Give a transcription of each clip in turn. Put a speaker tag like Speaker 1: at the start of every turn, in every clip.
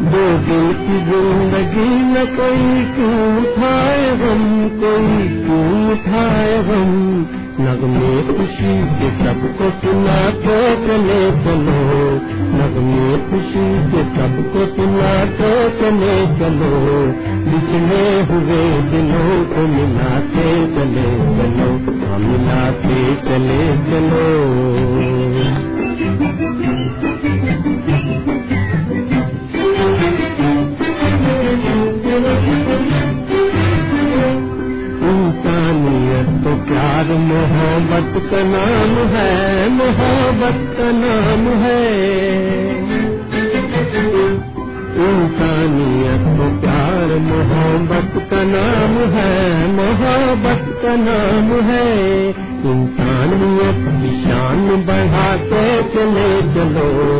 Speaker 1: दो दिल की ज़िंदगी न कोई क्यों उठाए हम, कोई क्यों उठाए हम। नगमे खुशी के सबको सुनाते चले चलो। नगमे खुशी के सबको सुनाते चले चलो। बिछड़े हुए दिलों को मिलाते चले चलो। हम मिलाते चले चलो। इंसानियत तो प्यार, मोहब्बत का नाम है, मोहब्बत का नाम है। इंसानियत तो प्यार, मोहब्बत का नाम है, मोहब्बत का नाम है। इंसानियत निशान बढ़ाते चले चलो।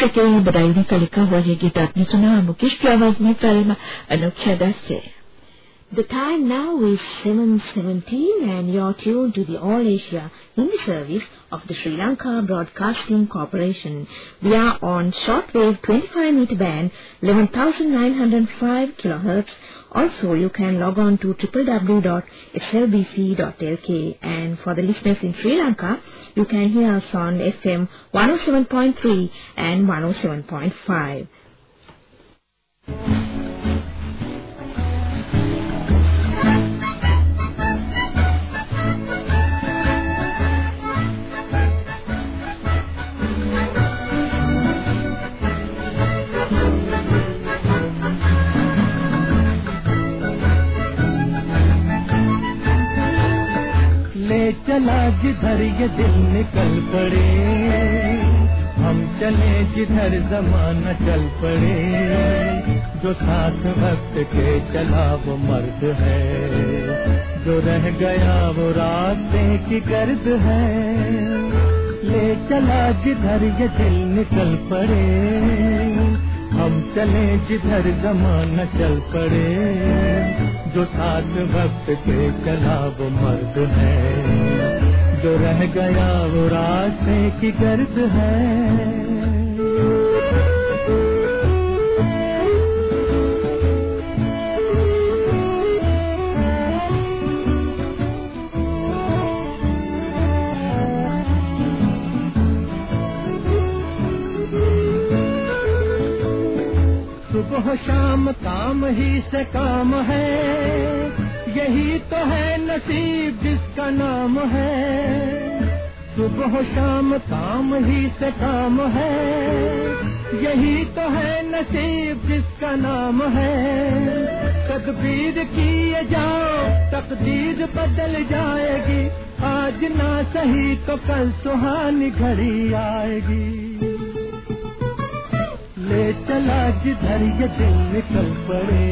Speaker 2: संगीत लिए बधाई बदायूनी का लिखा हुआ यह गीत आपने सुना मुकेश की आवाज़ में कार्य अनोख्या दास से।
Speaker 3: The time now is 7.17 and you're tuned to the All Asia in the service of the Sri Lanka Broadcasting Corporation. We are on shortwave 25 meter band 11,905 kilohertz. Also, you can log on to www.slbc.lk and for the listeners in Sri Lanka, you can hear us on FM 107.3 and 107.5.
Speaker 4: चला जिधर ये दिल निकल पड़े, हम चले जिधर जमाना चल पड़े, जो साथ वक्त के चला वो मर्द है, जो रह गया वो रास्ते की गर्द है, ले चला जिधर ये दिल निकल पड़े, हम चले जिधर जमाना चल पड़े। जो साथ वक्त के चला वो मर्द है, जो रह गया वो रास्ते की गर्द है। शाम काम ही से काम है। यही तो है नसीब जिसका नाम है। सुबह शाम काम ही से काम है। यही तो है नसीब जिसका नाम है। तकदीर किए जाओ, तकदीर बदल जाएगी। आज ना सही तो कल सुहानी घड़ी आएगी। ले चला जिधर ये दिल निकल पड़े।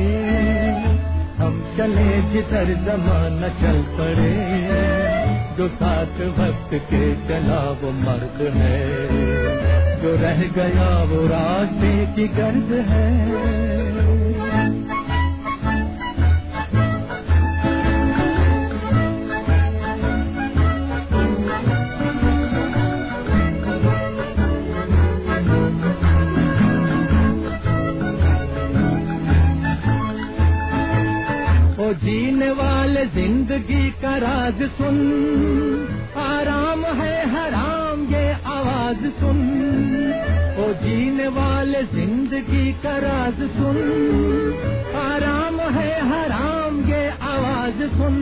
Speaker 4: हम चले जिधर जमाना चल पड़े। जो साथ वक्त के चला वो मर्द है। जो रह गया वो रास्ते की गर्द है। ज़िंदगी का राज सुन। आराम है, हराम, ये आवाज़ सुन। ओ जीने वाले ज़िंदगी का राज सुन। आराम है, हराम, ये आवाज़ सुन।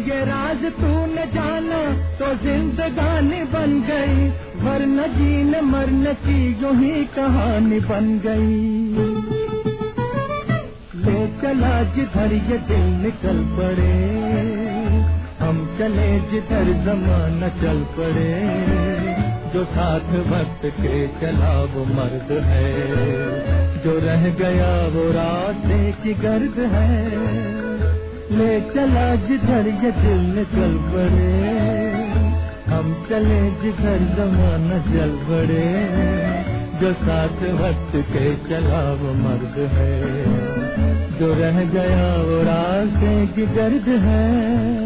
Speaker 4: ये राज तू न जाना तो जिंदगानी बन गई। वरन जीने, मरने की यू ही कहानी बन गई। चला जिधर ये दिल निकल पड़े, हम चले जिधर जमाना चल पड़े, जो साथ वक्त के चला वो मर्द है, जो रह गया वो रास्ते की गर्द है। ले चला जिधर ये दिल निकल पड़े, हम चले जिधर जमाना चल पड़े, जो साथ वक्त के चला वो मर्द है। जो रह गया वो रास्ते की गर्द है।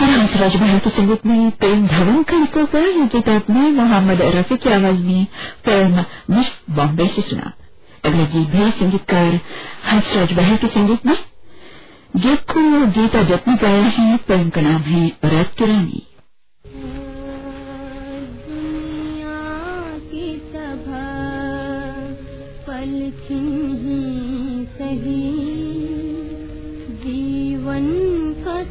Speaker 2: हंसराज के संगीत में प्रेम धवन का हुआ ये गीत आपने मोहम्मद रफी की आवाज़ में फ़िल्म मिस बॉम्बे से सुना। अगला गीत भी संगीतकार हंसराज भाई के संगीत में। गीत को गीता दत्त ने गाया है फ़िल्म का नाम है रात की रानी।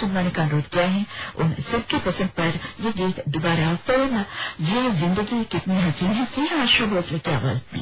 Speaker 2: सुनवाने का अनुरोध किया है। उन सबके पसंद पर ये गीत दोबारा फ़िल्म, ये ज़िंदगी कितनी हसी है आशा भोसले की आवाज़ में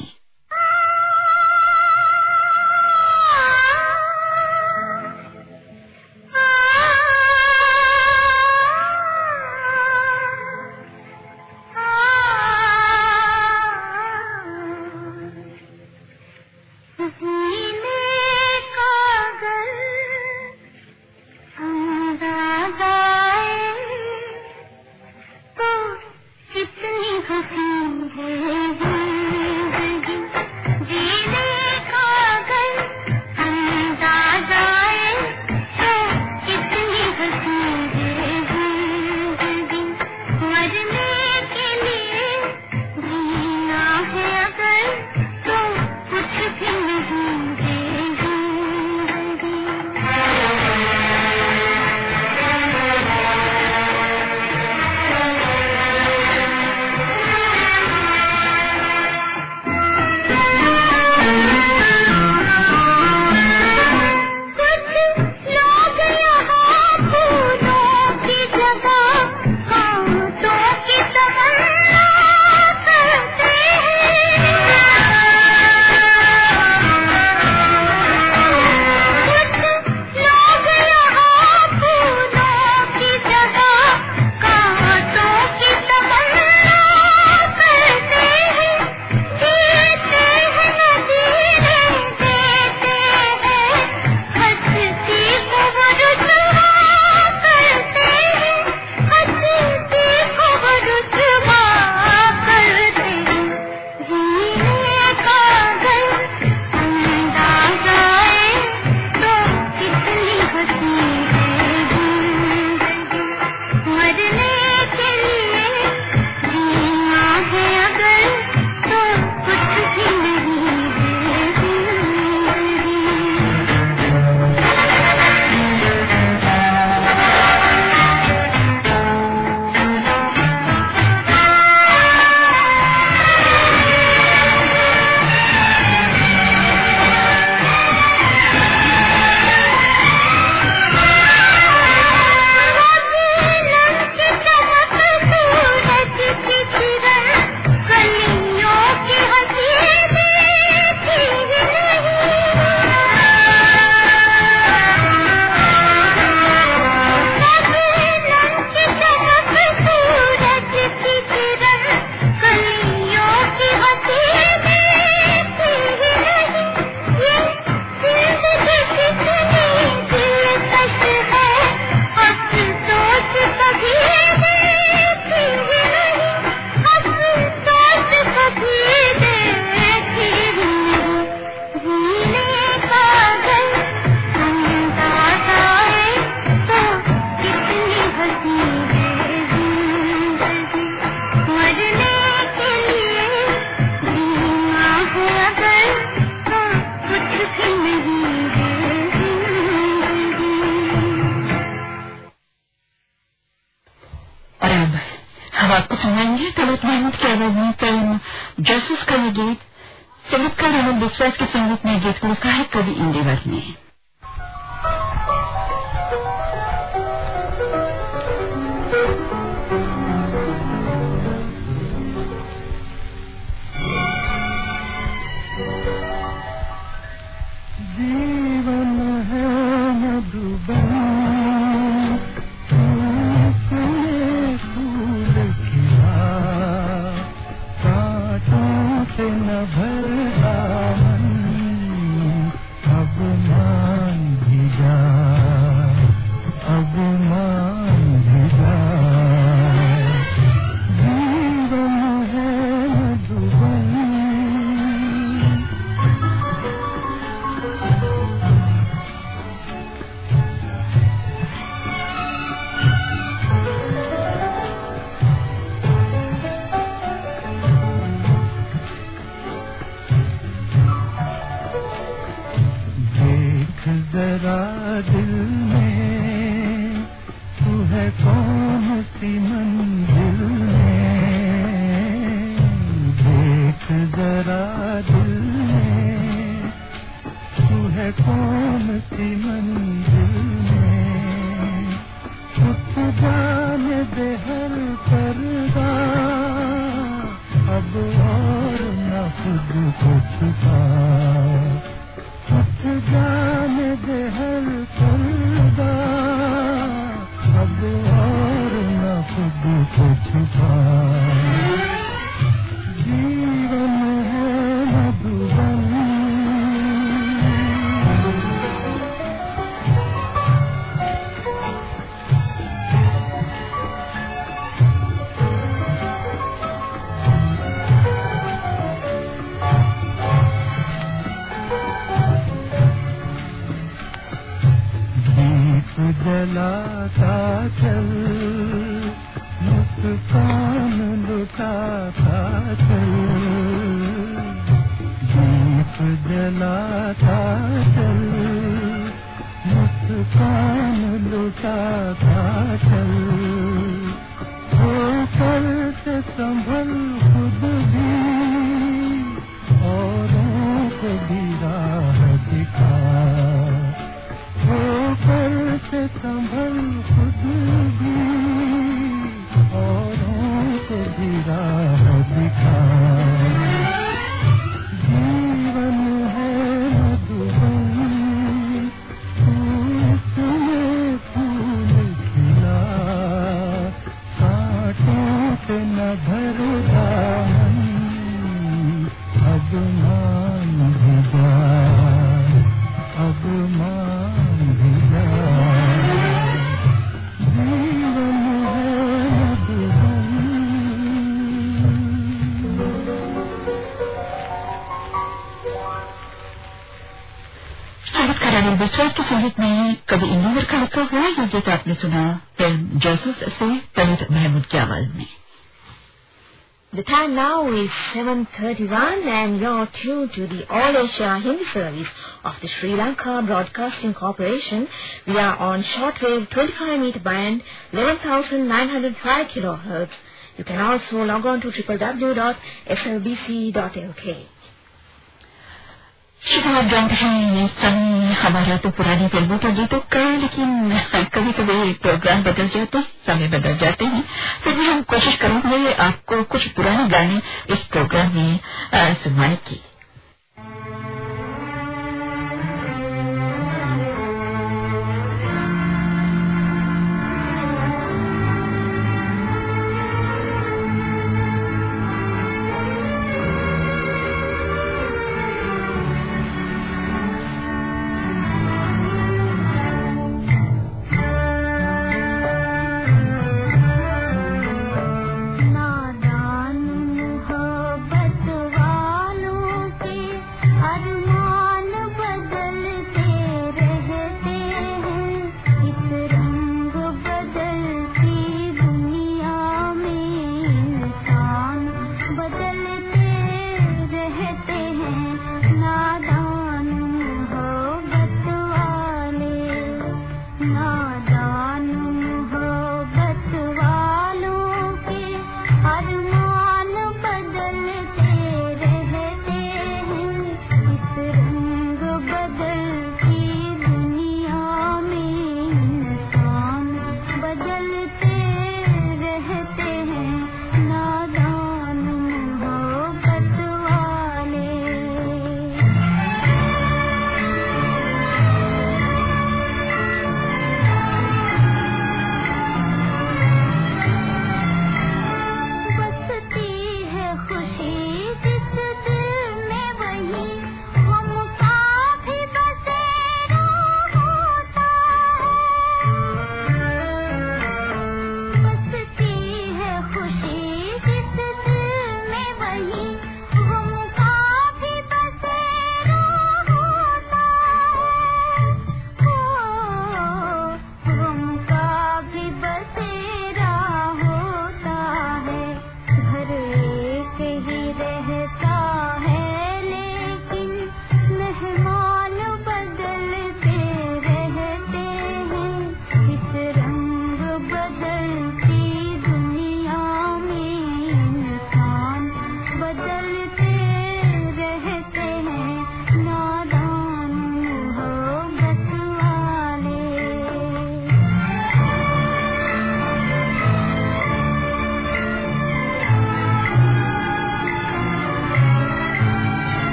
Speaker 2: Sabes que
Speaker 5: मन जलाता चल मुस्कान लुटाता चल। दीप जलाता चल मुस्कान लुटाता चल। होकर से संभल से संभल
Speaker 2: लिखा हुआ ये गीत आपने सुना फिल्म जासूस से तलित महमूद की आवाज में
Speaker 3: The time now is 7.31 and you're tuned to the All Asia Hindi service of the Sri Lanka Broadcasting Corporation. We are on shortwave 25 meter band 11,905 kilohertz. You can also log on to www.slbc.lk.
Speaker 2: आप जानते हैं समय हमारा तो पुरानी फ़िल्मों के गीतों का लेकिन कभी कभी प्रोग्राम बदल जाते तो समय बदल जाते हैं। फिर भी हम कोशिश करेंगे आपको कुछ पुराने गाने इस प्रोग्राम में सुनवाने की।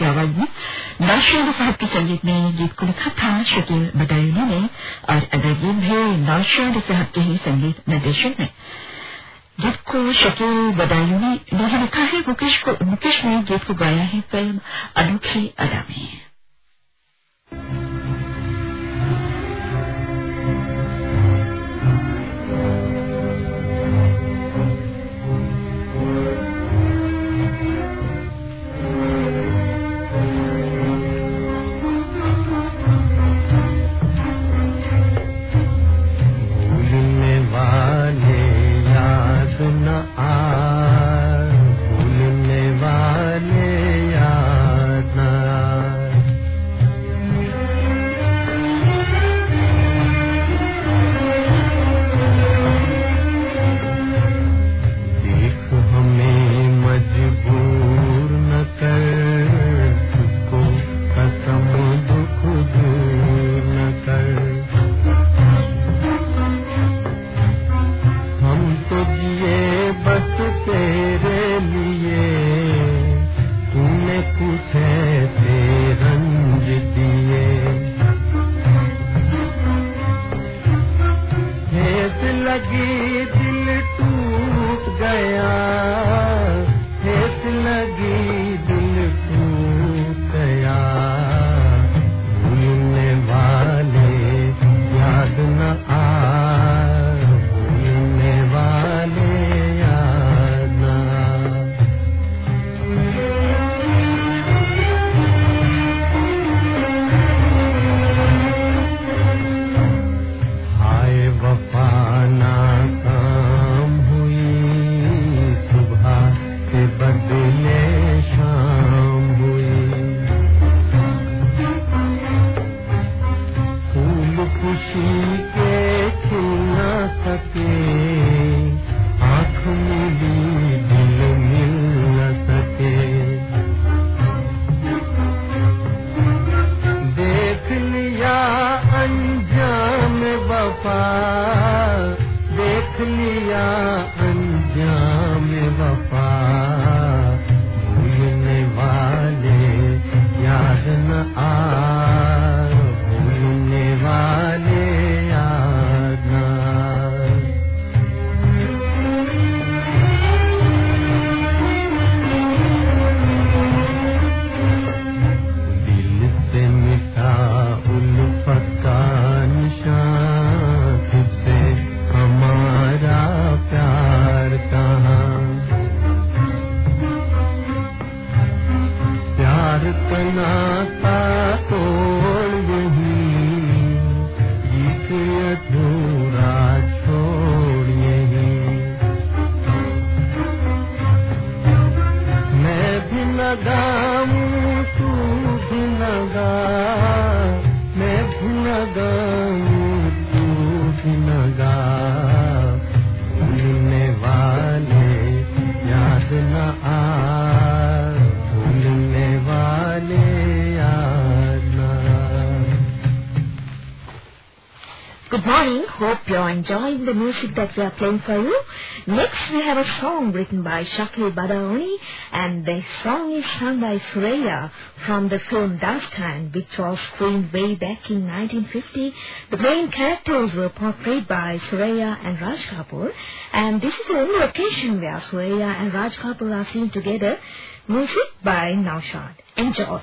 Speaker 2: की आवाज़ में नौशाद साहब के संगीत में गीत को लिखा था शकील बदायूनी ने, और गीत भी नौशाद साहब के ही संगीत निर्देशन में गीत को शकील बदायूनी ने ही लिखा है। मुकेश को मुकेश ने गीत को गाया है फ़िल्म अनोखी अदा में
Speaker 3: Enjoying the music that we are playing for you. Next, we have a song written by Shakil Badaoni, and the song is sung by Suraya from the film Dust Hand, which was screened way back in 1950. The main characters were portrayed by Suraya and Raj Kapoor, and this is the only occasion where Suraya and Raj Kapoor are seen together. Music by Naushad. Enjoy.